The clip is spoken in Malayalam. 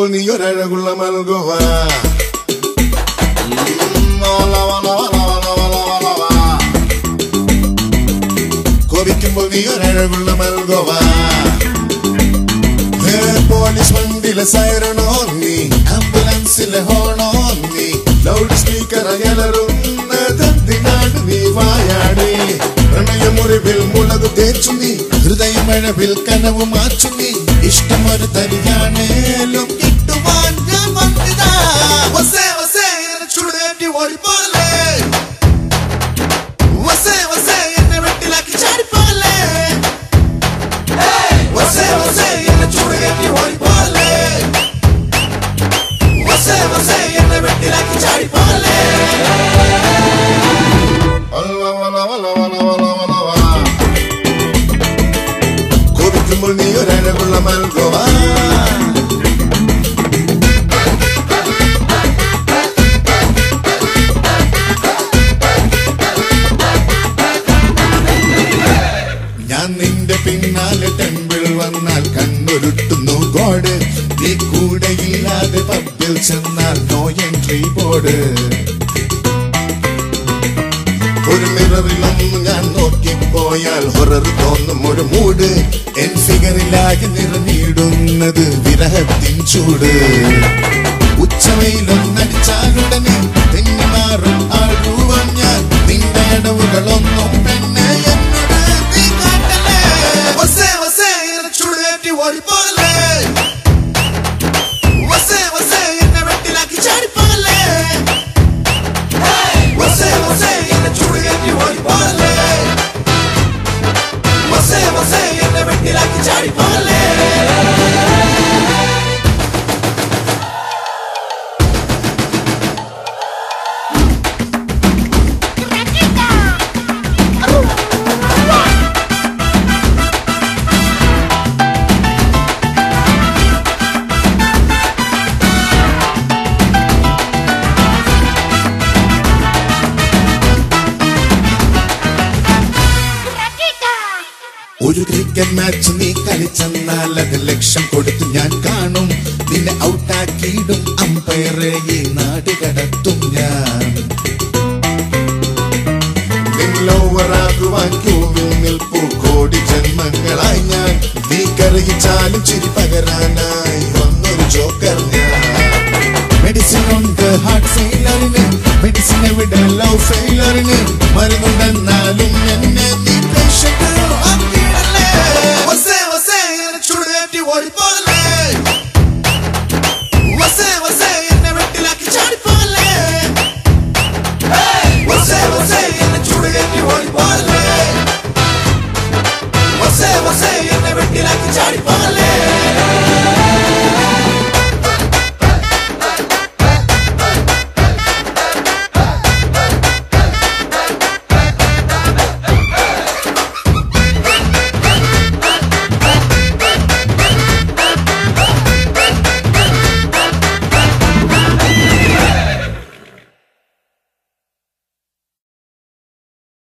കോപിക്കുമ്പോൾ നീ ഒരഴകുള്ള മൽഗോവ കൊതിക്കുമ്പോൾ നീ ഒരഴകുള്ള മൽഗോവ പോലീസ് വണ്ടിയിലെ സൈറണോ നീ? ആംബുലൻസിലെ ഹോണോ നീ? ലൗഡ് സ്പീക്കർ അയലറുന്നതെന്തിനാണ് നീ വായാടി. പ്രണയമുറിവിൽ മുളക് തേച്ചു നീ. ഹൃദയമഴവിൽ കനവ് മാച്ചു നീ ഇഷ്ടമൊരു തരിയാണേലും നീ ഒരഴകുള്ള മൽഗോവ ഞാൻ നിന്റെ പിന്നാലെ ടെമ്പിൾ വന്നാൽ കണ്ണുരുട്ടുന്നു ഗോഡ് നീ കൂടെയില്ലാതെ പബ്ബിൽ ചെന്നാൽ നോ എൻട്രി ബോർഡ് ഒരു മിററിലൊന്നും ഞാൻ നോക്കിപ്പോയാൽ ഹൊറർ തോന്നും ഒരു മൂട്. എൻ ഫിഗറിലാകെ നിറഞ്ഞിടുന്നത് വിരഹത്തിൻ ചൂട്. ഉച്ചവയിലൊന്നടിച്ചാലുടനെ ഒരു ക്രിക്കറ്റ് മാച്ച് നീ കളിച്ചെന്നാൽ അത് ലക്ഷം കൊടുത്ത് ഞാൻ കാണും. നിന്നെ ഔട്ടാക്കിയിടും അമ്പയറെ ഈ നാട് കടത്തും ഞാൻ. ലോവറാകുവാൻ ക്യൂവിൽ നിൽപ്പൂ കോടി ജന്മങ്ങളായി ഞാൻ. നീ കരയിച്ചാലും ചിരി പകരാനായി വന്നൊരു ജോക്കർ ഞാൻ. മെഡിസിൻ ഉണ്ട് ഹാർട്ട് ഫെയിലറിന് മെഡിസിൻ എവിടെ ലവ് ഫെയിലറിന് മരുന്നുണ്ടെന്നാലും എന്നെ നീ favor, por